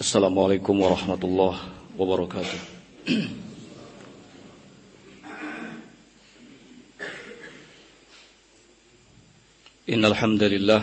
السلام عليكم ورحمة الله وبركاته إن الحمد لله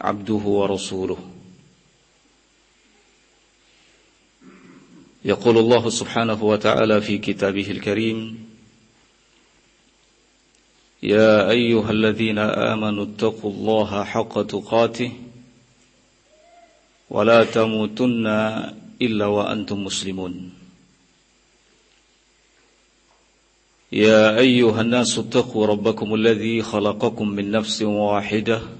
عبده ورسوله. يقول الله سبحانه وتعالى في كتابه الكريم يا أيها الذين آمنوا اتقوا الله حق تقاته ولا تموتن إلا وأنتم مسلمون. يا أيها الناس اتقوا ربكم الذي خلقكم من نفس واحدة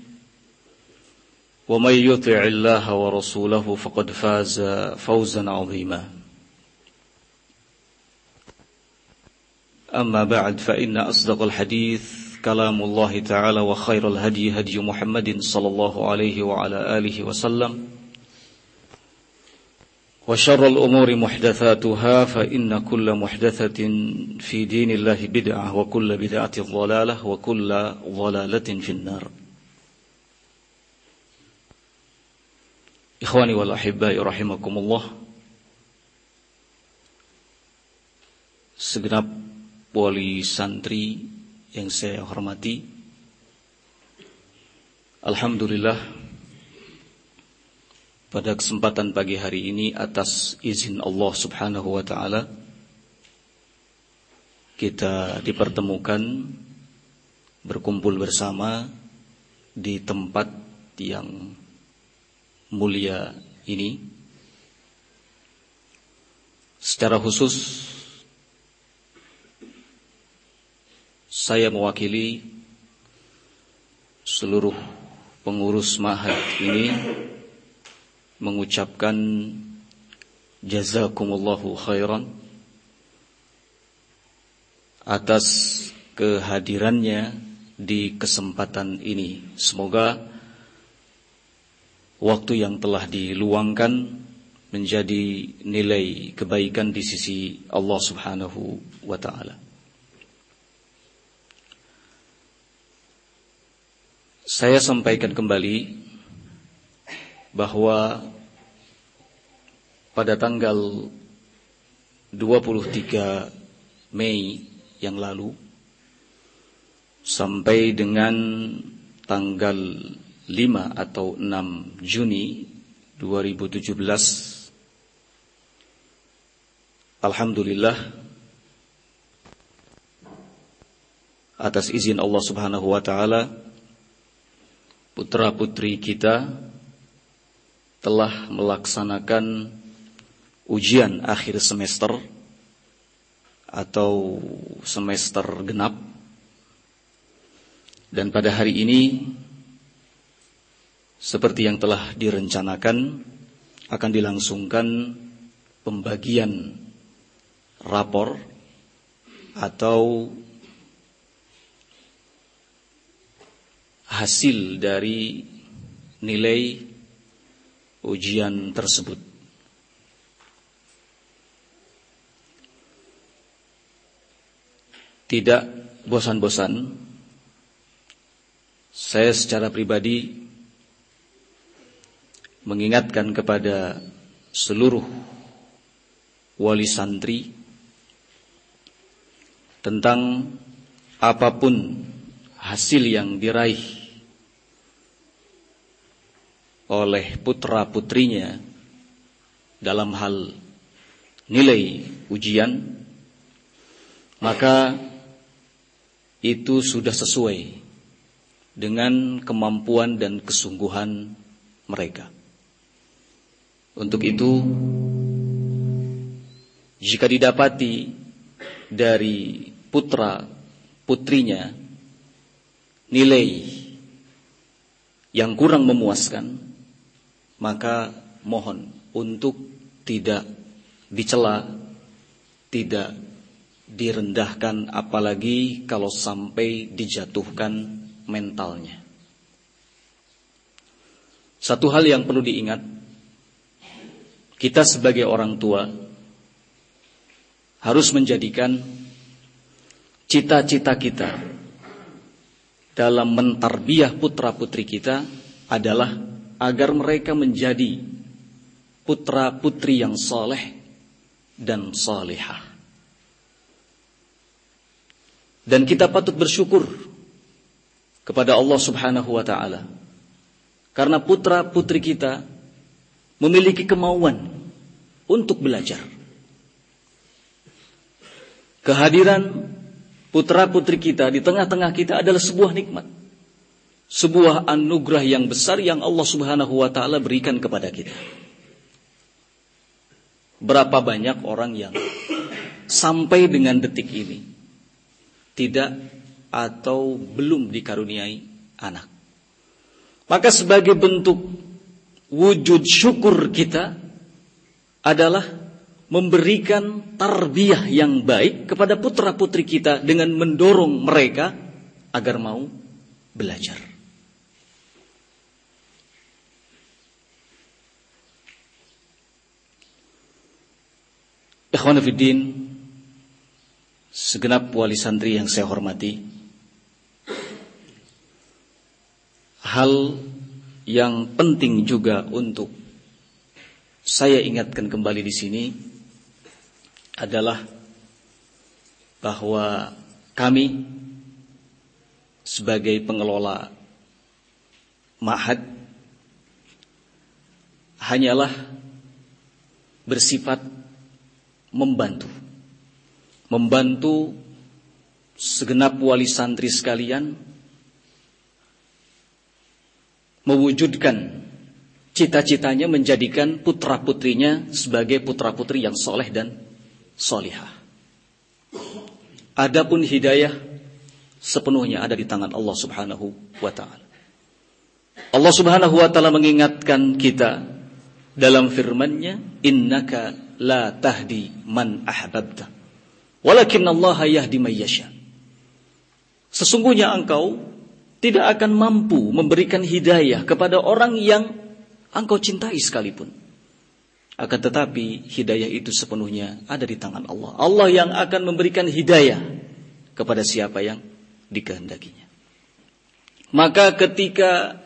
ومن يطع الله ورسوله فقد فاز فوزا عظيما. أما بعد فإن أصدق الحديث كلام الله تعالى وخير الهدي هدي محمد صلى الله عليه وعلى آله وسلم. وشر الأمور محدثاتها فإن كل محدثة في دين الله بدعة وكل بدعة ضلالة وكل ضلالة في النار. Ikhwani wal ahibbai rahimakumullah. Segenap wali santri yang saya hormati. Alhamdulillah pada kesempatan pagi hari ini atas izin Allah Subhanahu wa taala kita dipertemukan berkumpul bersama di tempat yang mulia ini secara khusus saya mewakili seluruh pengurus mahad ini mengucapkan jazakumullahu khairan atas kehadirannya di kesempatan ini. Semoga waktu yang telah diluangkan menjadi nilai kebaikan di sisi Allah Subhanahu wa taala. Saya sampaikan kembali bahwa pada tanggal 23 Mei yang lalu sampai dengan tanggal 5 atau 6 Juni 2017 Alhamdulillah atas izin Allah Subhanahu wa taala putra-putri kita telah melaksanakan ujian akhir semester atau semester genap. Dan pada hari ini seperti yang telah direncanakan akan dilangsungkan pembagian rapor atau hasil dari nilai ujian tersebut. Tidak bosan-bosan, saya secara pribadi mengingatkan kepada seluruh wali santri tentang apa pun hasil yang diraih oleh putra-putrinya dalam hal nilai ujian, maka itu sudah sesuai dengan kemampuan dan kesungguhan mereka. Untuk itu, jika didapati dari putra putrinya nilai yang kurang memuaskan, maka mohon untuk tidak dicela, tidak direndahkan apalagi kalau sampai dijatuhkan mentalnya. Satu hal yang perlu diingat, kita sebagai orang tua harus menjadikan cita-cita kita dalam mentarbiah putra-putri kita adalah agar mereka menjadi putra-putri yang soleh dan salihah. Dan kita patut bersyukur kepada Allah Subhanahu wa taala. Karena putra-putri kita memiliki kemauan untuk belajar. Kehadiran putra-putri kita di tengah-tengah kita adalah sebuah nikmat. Sebuah anugerah yang besar yang Allah Subhanahu wa taala berikan kepada kita. Berapa banyak orang yang sampai dengan detik ini tidak atau belum dikaruniai anak. Maka sebagai bentuk wujud syukur kita adalah memberikan tarbiyah yang baik kepada putra-putri kita dengan mendorong mereka agar mau belajar. Ikhwanafiddin, segenap wali santri yang saya hormati, hal yang penting juga untuk saya ingatkan kembali di sini adalah bahwa kami sebagai pengelola ma'had hanyalah bersifat membantu. Membantu segenap wali santri sekalian mewujudkan cita-citanya menjadikan putra-putrinya sebagai putra-putri yang soleh dan solihah. Adapun hidayah sepenuhnya ada di tangan Allah Subhanahu wa taala. Allah Subhanahu wa taala mengingatkan kita dalam firman-Nya, "Innaka la tahdi man ahbabta, walakin Allah yahdi man yasha." Sesungguhnya engkau tidak akan mampu memberikan hidayah kepada orang yang engkau cintai sekalipun. Akan tetapi hidayah itu sepenuhnya ada di tangan Allah. Allah yang akan memberikan hidayah kepada siapa yang dikehendakinya. Maka ketika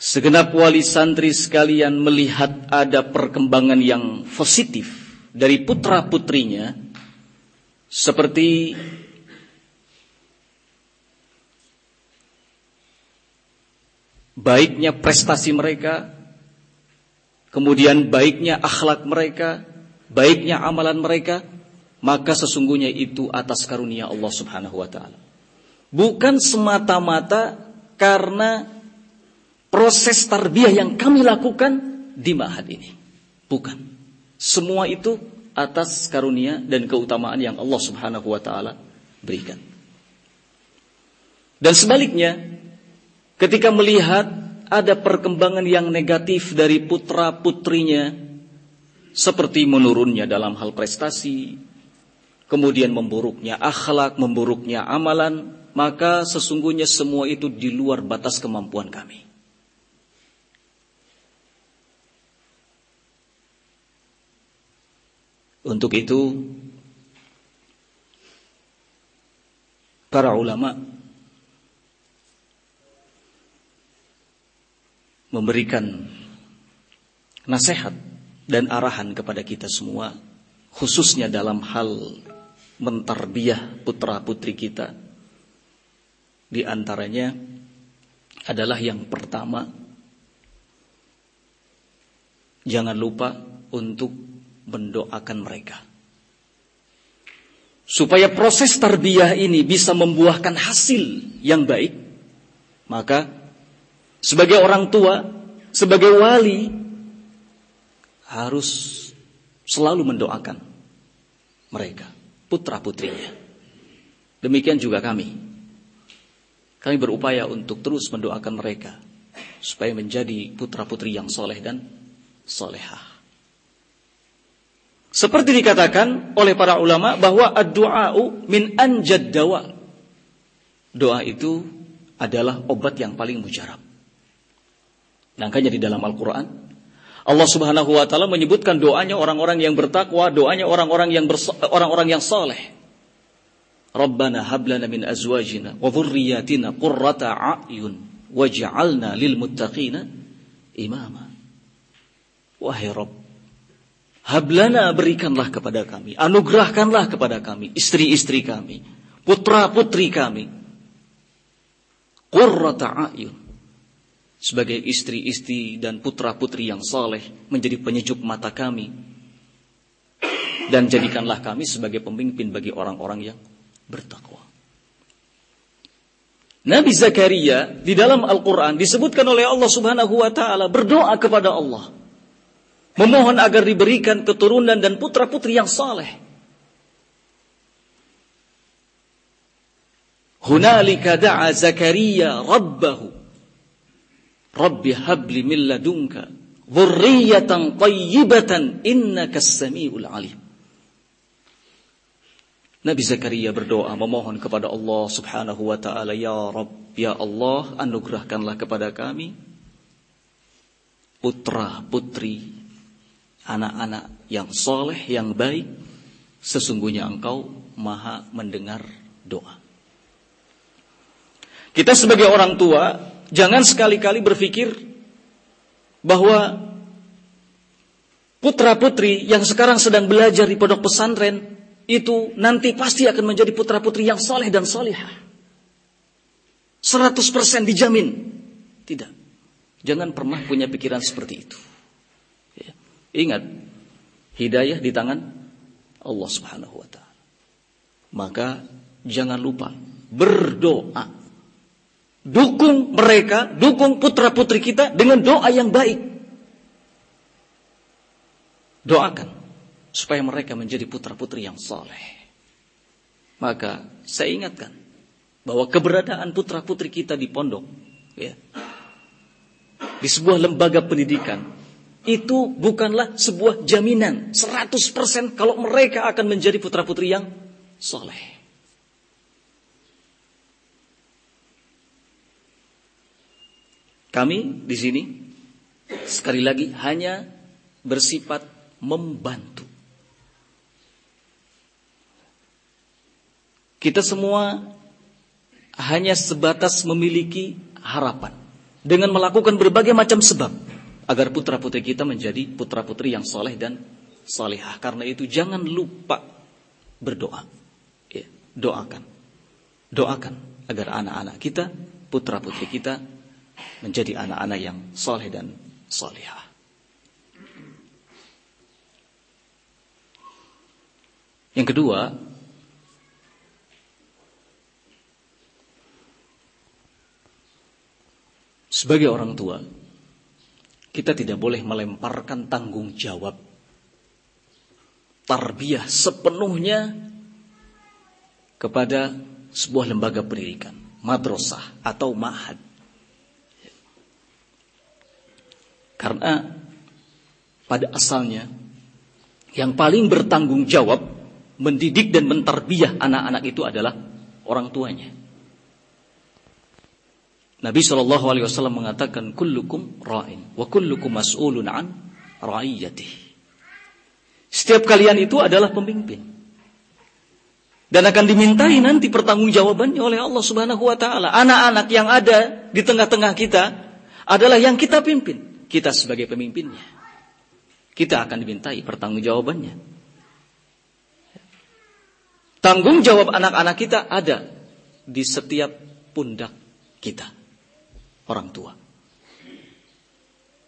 segenap wali santri sekalian melihat ada perkembangan yang positif dari putra-putrinya seperti baiknya prestasi mereka, kemudian baiknya akhlak mereka, baiknya amalan mereka, maka sesungguhnya itu atas karunia Allah Subhanahu wa taala. Bukan semata-mata karena proses tarbiyah yang kami lakukan di Ma'had ini. Bukan. Semua itu atas karunia dan keutamaan yang Allah Subhanahu wa taala berikan. Dan sebaliknya, ketika melihat ada perkembangan yang negatif dari putra-putrinya seperti menurunnya dalam hal prestasi, kemudian memburuknya akhlak, memburuknya amalan, maka sesungguhnya semua itu di luar batas kemampuan kami. Untuk itu, para ulama memberikan nasihat dan arahan kepada kita semua khususnya dalam hal mentarbiah putra-putri kita. Di antaranya adalah yang pertama jangan lupa untuk mendoakan mereka. Supaya proses tarbiyah ini bisa membuahkan hasil yang baik maka sebagai orang tua sebagai wali harus selalu mendoakan mereka, putra-putrinya. Demikian juga kami. Kami berupaya untuk terus mendoakan mereka supaya menjadi putra-putri yang soleh dan solehah. Seperti dikatakan oleh para ulama bahwa ad-du'a'u min anjad dawa. Doa itu adalah obat yang paling mujarab. Makanya di dalam Al-Quran Allah Subhanahu wa taala menyebutkan doanya orang-orang yang bertakwa, doanya orang-orang yang orang-orang yang saleh. Rabbana hab lana min azwajina wa dhurriyyatina qurrata a'yun waj'alna lil muttaqina imama. Wahai Rabb, hab lana berikanlah kepada kami, anugerahkanlah kepada kami istri-istri kami, putra-putri kami. Qurrata a'yun sebagai istri-istri dan putra-putri yang saleh menjadi penyejuk mata kami dan jadikanlah kami sebagai pemimpin bagi orang-orang yang bertakwa. Nabi Zakaria di dalam Al-Quran disebutkan oleh Allah Subhanahu wa Ta'ala berdoa kepada Allah, memohon agar diberikan keturunan dan putra-putri yang saleh. Hunalika da'a Zakaria rabbahu Rabbi habli min ladunka dzurriyyatan thayyibatan innaka samiul alim. Nabi Zakaria berdoa memohon kepada Allah Subhanahu wa taala, "Ya Rabb, ya Allah, anugerahkanlah kepada kami putra-putri, anak-anak yang soleh, yang baik. Sesungguhnya Engkau Maha mendengar doa." Kita sebagai orang tua Jangan sekali-kali berpikir bahwa putra-putri yang sekarang sedang belajar di pondok pesantren itu nanti pasti akan menjadi putra-putri yang soleh dan solehah. 100% dijamin. Tidak. Jangan pernah punya pikiran seperti itu. Ya. Ingat, hidayah di tangan Allah Subhanahu wa taala. Maka jangan lupa berdoa Dukung mereka, dukung putra-putri kita dengan doa yang baik. Doakan supaya mereka menjadi putra-putri yang soleh. Maka saya ingatkan bahwa keberadaan putra-putri kita di pondok, ya, di sebuah lembaga pendidikan, itu bukanlah sebuah jaminan 100% kalau mereka akan menjadi putra-putri yang soleh. Kami di sini sekali lagi hanya bersifat membantu. Kita semua hanya sebatas memiliki harapan dengan melakukan berbagai macam sebab agar putra-putri kita menjadi putra-putri yang soleh dan solehah. Karena itu jangan lupa berdoa. Ya, doakan. Doakan agar anak-anak kita, putra-putri kita menjadi anak-anak yang soleh dan solehah. Yang kedua, sebagai orang tua, kita tidak boleh melemparkan tanggung jawab tarbiyah sepenuhnya kepada sebuah lembaga pendidikan, madrasah atau mahad. Karena pada asalnya yang paling bertanggung jawab mendidik dan mentarbiyah anak-anak itu adalah orang tuanya. Nabi Shallallahu Alaihi Wasallam mengatakan, "Kullukum ra'in, wa kullukum mas'ulun an ra'iyati." Setiap kalian itu adalah pemimpin. Dan akan dimintai nanti pertanggungjawabannya oleh Allah Subhanahu wa taala. Anak-anak yang ada di tengah-tengah kita adalah yang kita pimpin kita sebagai pemimpinnya. kita akan dimintai pertanggungjawabannya. Tanggung jawab anak-anak kita ada di setiap pundak kita, orang tua.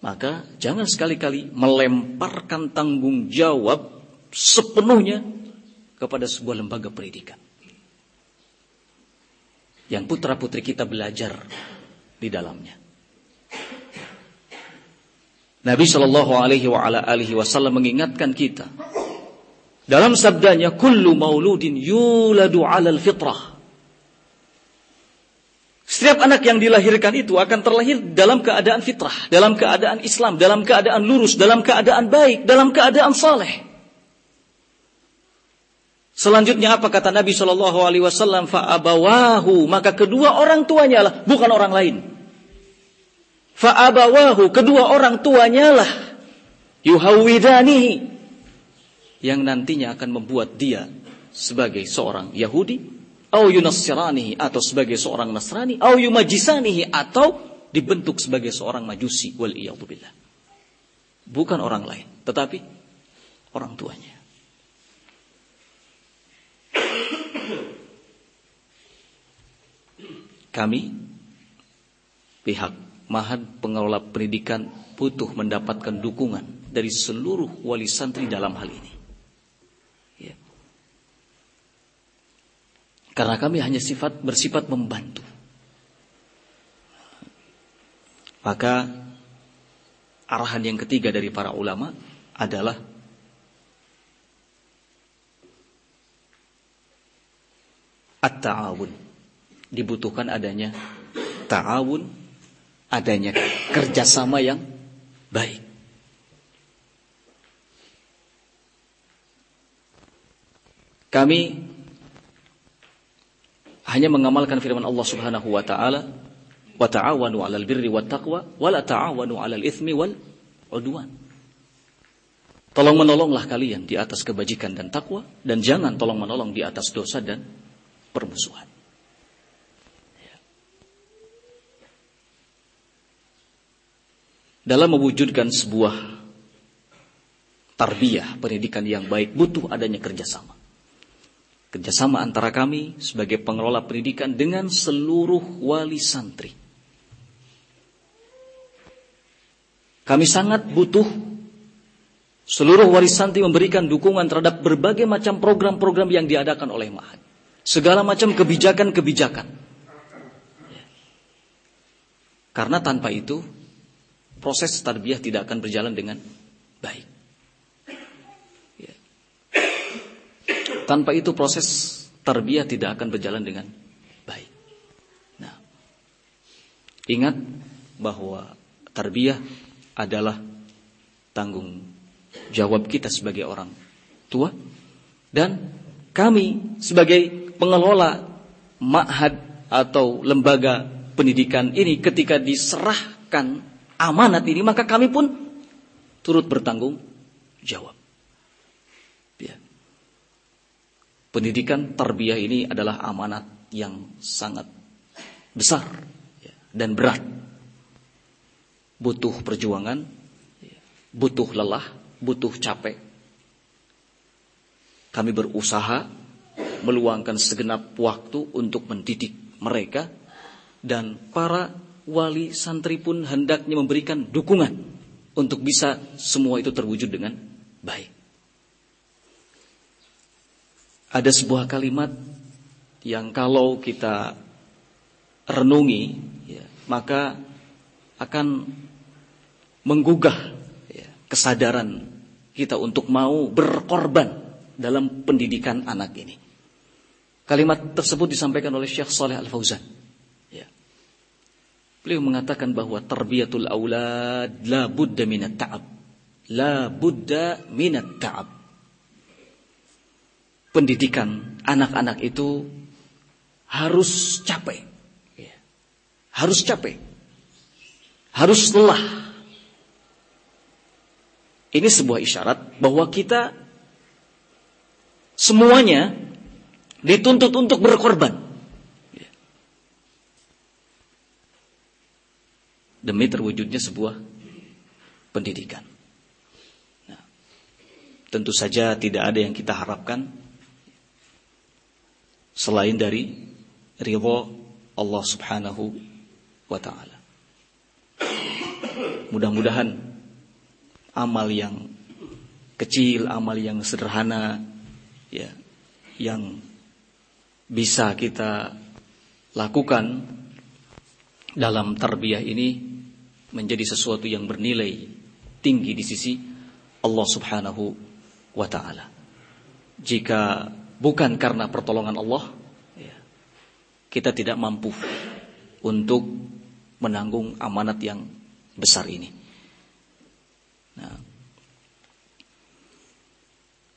Maka jangan sekali-kali melemparkan tanggung jawab sepenuhnya kepada sebuah lembaga pendidikan. Yang putra-putri kita belajar di dalamnya. Nabi Shallallahu Alaihi Wasallam mengingatkan kita dalam sabdanya, "Kullu mauludin yuladu 'alal fitrah." Setiap anak yang dilahirkan itu akan terlahir dalam keadaan fitrah, dalam keadaan Islam, dalam keadaan lurus, dalam keadaan baik, dalam keadaan saleh. Selanjutnya apa kata Nabi Shallallahu Alaihi Wasallam? Faabawahu maka kedua orang tuanya lah, bukan orang lain. Fa'abawahu, kedua orang tuanya lah. Yuhawidanihi. Yang nantinya akan membuat dia sebagai seorang Yahudi. Au atau sebagai seorang Nasrani. Au yumajisanihi, atau dibentuk sebagai seorang majusi. Wal billah. Bukan orang lain, tetapi orang tuanya. Kami, pihak Mahad pengelola pendidikan butuh mendapatkan dukungan dari seluruh wali santri dalam hal ini. Ya. Karena kami hanya sifat bersifat membantu. Maka arahan yang ketiga dari para ulama adalah at-ta'awun. Dibutuhkan adanya ta'awun adanya kerjasama yang baik. Kami hanya mengamalkan firman Allah Subhanahu wa taala, "Wa ta'awanu 'alal birri wat taqwa wa la ta'awanu 'alal itsmi wal 'udwan." Tolong menolonglah kalian di atas kebajikan dan takwa dan jangan tolong menolong di atas dosa dan permusuhan. Dalam mewujudkan sebuah tarbiyah pendidikan yang baik butuh adanya kerjasama. Kerjasama antara kami sebagai pengelola pendidikan dengan seluruh wali santri. Kami sangat butuh seluruh wali santri memberikan dukungan terhadap berbagai macam program-program yang diadakan oleh Mahad. Segala macam kebijakan-kebijakan. Karena tanpa itu proses tarbiyah tidak akan berjalan dengan baik. Ya. Tanpa itu proses tarbiyah tidak akan berjalan dengan baik. Nah, ingat bahwa tarbiyah adalah tanggung jawab kita sebagai orang tua dan kami sebagai pengelola ma'had atau lembaga pendidikan ini ketika diserahkan amanat ini, maka kami pun turut bertanggung jawab. Ya. Pendidikan tarbiyah ini adalah amanat yang sangat besar ya, dan berat. Butuh perjuangan, ya, butuh lelah, butuh capek. Kami berusaha meluangkan segenap waktu untuk mendidik mereka dan para wali santri pun hendaknya memberikan dukungan untuk bisa semua itu terwujud dengan baik. Ada sebuah kalimat yang kalau kita renungi, ya, maka akan menggugah ya, kesadaran kita untuk mau berkorban dalam pendidikan anak ini. Kalimat tersebut disampaikan oleh Syekh Saleh Al Fauzan. Beliau mengatakan bahwa terbiatul aulad la budda minat ta'ab. La budda minat ta'ab. Pendidikan anak-anak itu harus capek. Ya. Harus capek. Harus lelah. Ini sebuah isyarat bahwa kita semuanya dituntut untuk berkorban. Demi terwujudnya sebuah pendidikan. Nah, tentu saja tidak ada yang kita harapkan selain dari ridho Allah Subhanahu wa taala. Mudah-mudahan amal yang kecil, amal yang sederhana ya yang bisa kita lakukan dalam tarbiyah ini menjadi sesuatu yang bernilai tinggi di sisi Allah Subhanahu wa taala. Jika bukan karena pertolongan Allah, ya, kita tidak mampu untuk menanggung amanat yang besar ini. Nah,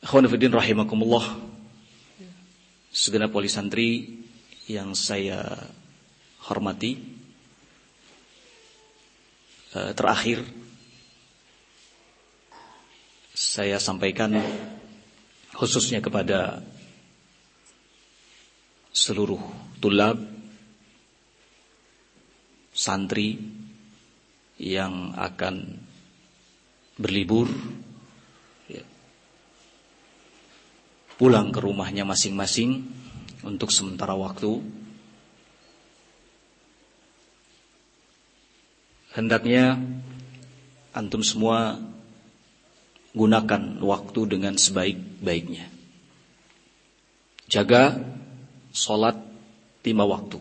rahimakumullah Segenap wali santri yang saya hormati eh, Terakhir Saya sampaikan khususnya kepada seluruh tulab santri yang akan berlibur pulang ke rumahnya masing-masing untuk sementara waktu. Hendaknya antum semua gunakan waktu dengan sebaik-baiknya. Jaga sholat lima waktu.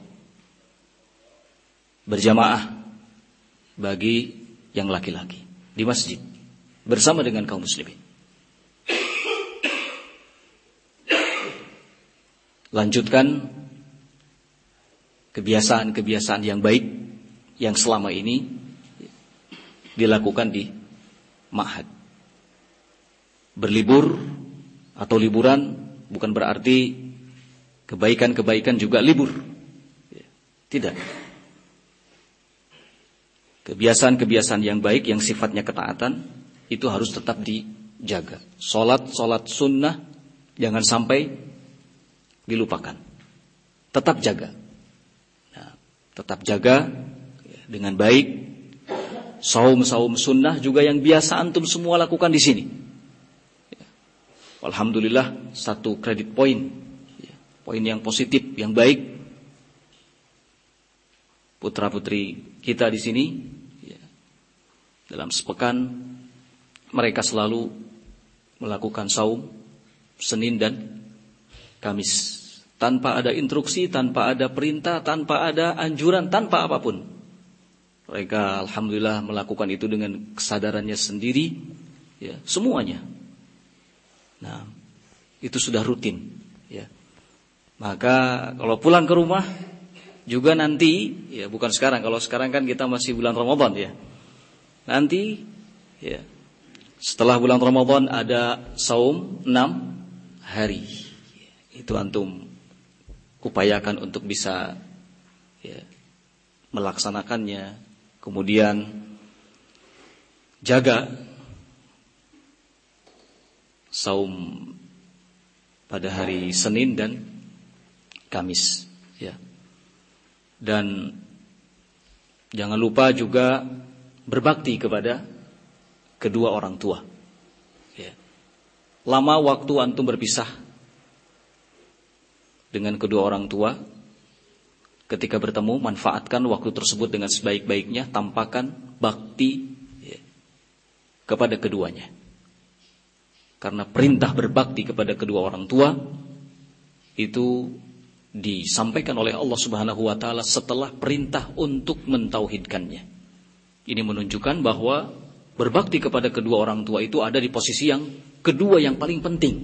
Berjamaah bagi yang laki-laki di masjid bersama dengan kaum muslimin. Lanjutkan kebiasaan-kebiasaan yang baik yang selama ini dilakukan di ma'had. Berlibur atau liburan bukan berarti kebaikan-kebaikan juga libur. Tidak. Kebiasaan-kebiasaan yang baik yang sifatnya ketaatan itu harus tetap dijaga. Salat, salat sunnah jangan sampai dilupakan. Tetap jaga. Nah, tetap jaga dengan baik. Saum-saum sunnah juga yang biasa antum semua lakukan di sini. Alhamdulillah satu kredit poin. Ya. Poin yang positif, yang baik. Putra-putri kita di sini. Ya. Dalam sepekan mereka selalu melakukan saum Senin dan Kamis tanpa ada instruksi, tanpa ada perintah, tanpa ada anjuran, tanpa apa pun. Mereka alhamdulillah melakukan itu dengan kesadarannya sendiri, ya, semuanya. Nah, itu sudah rutin, ya. Maka kalau pulang ke rumah juga nanti, ya bukan sekarang. Kalau sekarang kan kita masih bulan Ramadan ya. Nanti, ya, setelah bulan Ramadan ada saum 6 hari. Itu antum upayakan untuk bisa ya, melaksanakannya. Kemudian jaga saum pada hari Senin dan Kamis ya. Dan jangan lupa juga berbakti kepada kedua orang tua. Ya. Lama waktu antum berpisah dengan kedua orang tua. Ketika bertemu, manfaatkan waktu tersebut dengan sebaik-baiknya, tampakkan bakti ya, kepada keduanya. Karena perintah berbakti kepada kedua orang tua itu disampaikan oleh Allah Subhanahu wa taala setelah perintah untuk mentauhidkannya. Ini menunjukkan bahwa berbakti kepada kedua orang tua itu ada di posisi yang kedua yang paling penting.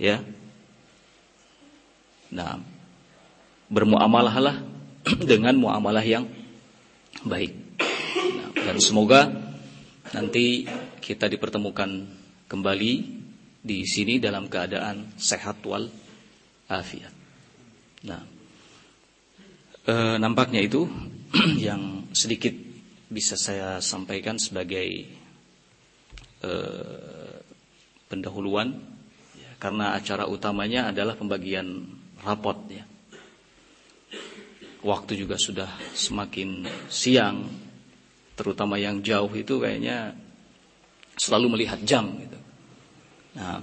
Ya, Nah, bermuamalahlah dengan muamalah yang baik. Nah, dan semoga nanti kita dipertemukan kembali di sini dalam keadaan sehat wal afiat. Nah, e, nampaknya itu yang sedikit bisa saya sampaikan sebagai e, pendahuluan ya, karena acara utamanya adalah pembagian rapot ya. Waktu juga sudah semakin siang, terutama yang jauh itu kayaknya selalu melihat jam gitu. Nah,